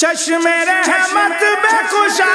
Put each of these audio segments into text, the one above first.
چشم رحمت بے خوشا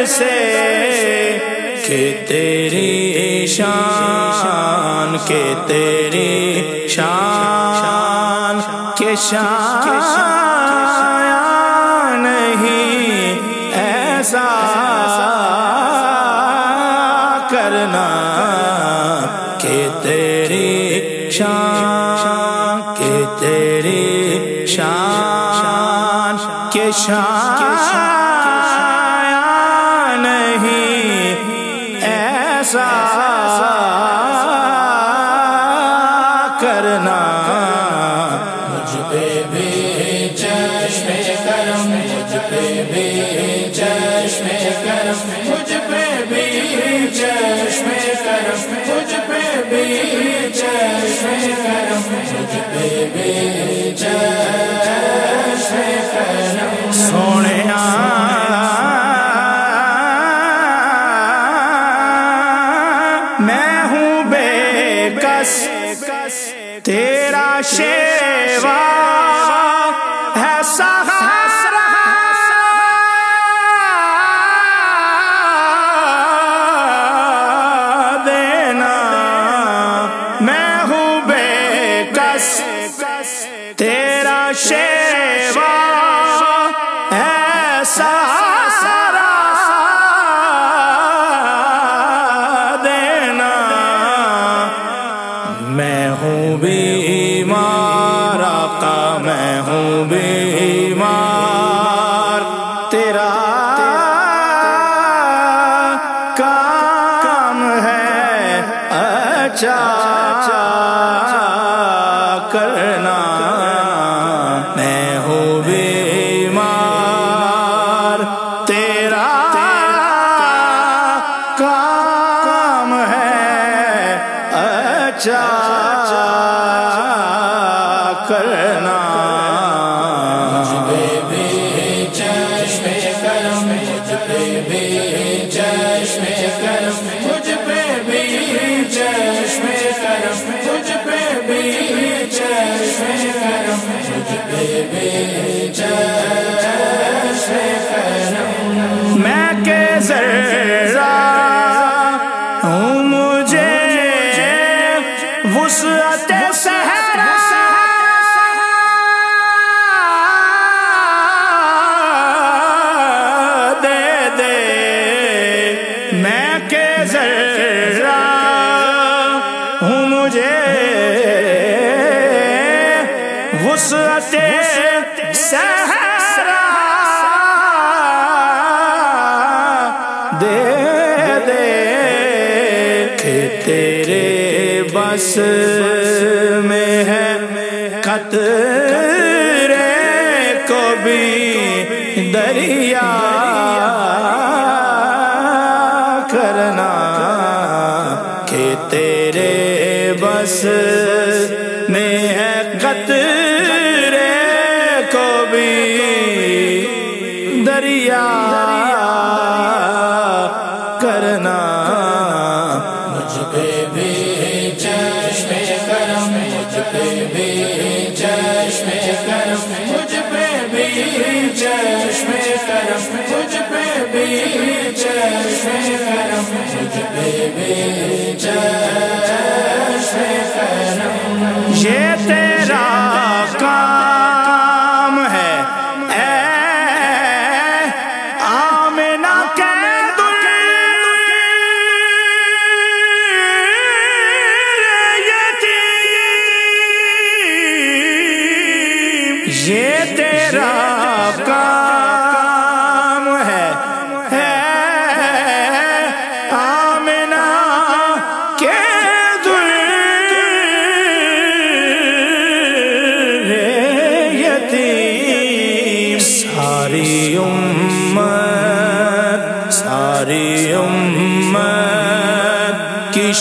در سے کہ تیری شان، کہ تیری شان کے شان نہیں، ایسا کرنا، کہ تیری شان، کہ تیری شان کے شان میں ہوں بے کس تیرا شیوا বাঁচা وسعت سہارا دے دے کہ تیرے بس میں ہے قطرے کو بھی دریا کرنا کہ تیرے بس کرم مجھ پہ بھی چشم کرم مجھ پہ بھی چشم کرم مجھ پہ بھی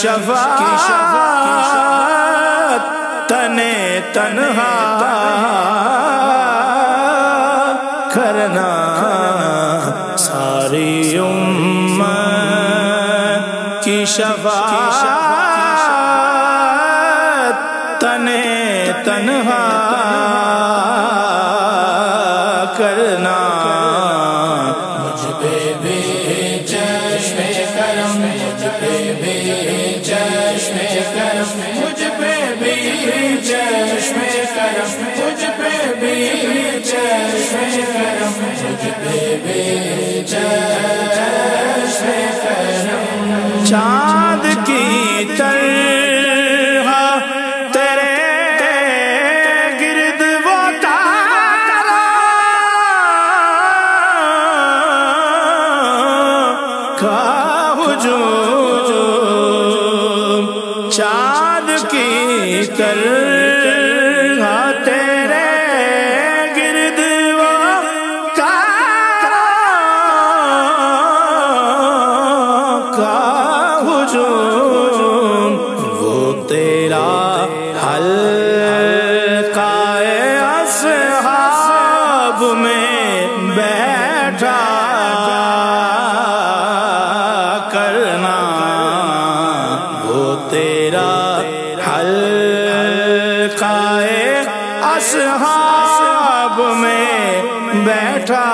شفاعت تنے تنہا کرنا ساری امت کی شفاعت تنے تنہا پہ بھی چشم کرم، تجھ پہ بھی چشم کرم، تجھ پہ بھی چشم کرم۔ چاند کی تر کی জ্যাঠা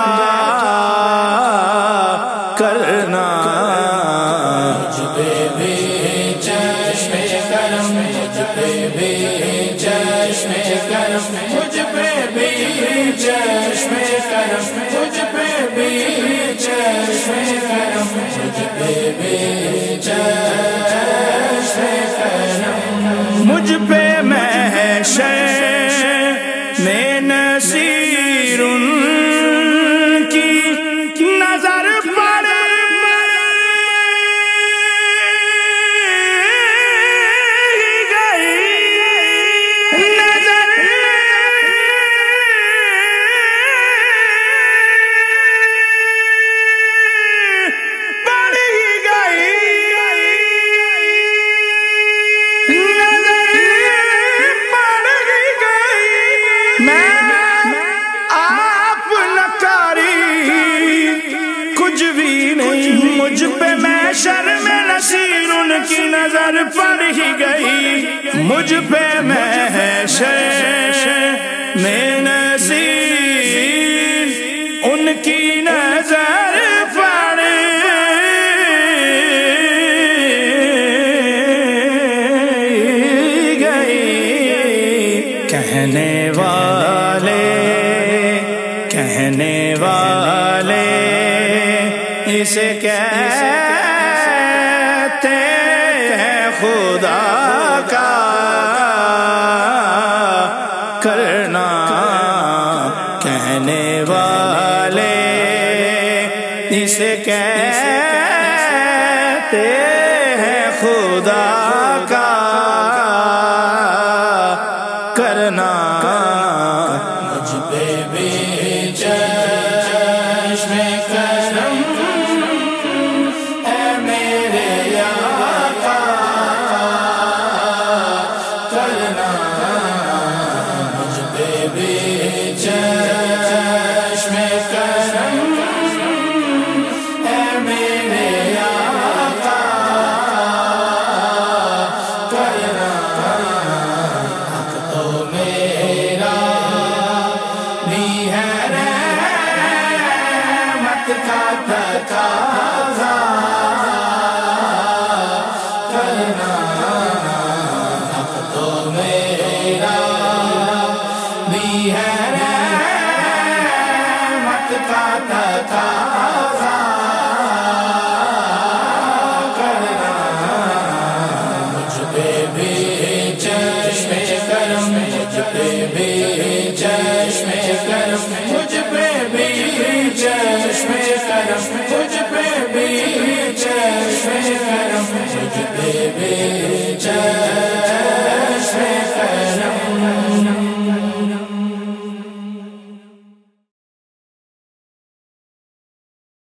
نظر پڑ ہی گئی، مجھ پہ میں میں نصیر ان کی نظر پڑ۔ گئی کہنے والے کہنے والے، اسے کہتے کہتے ہیں خدا کا کرنا۔ مجھ پہ بھی چشم کرم۔ میرے آقا، کرنا۔ مجھ پہ بھی چشم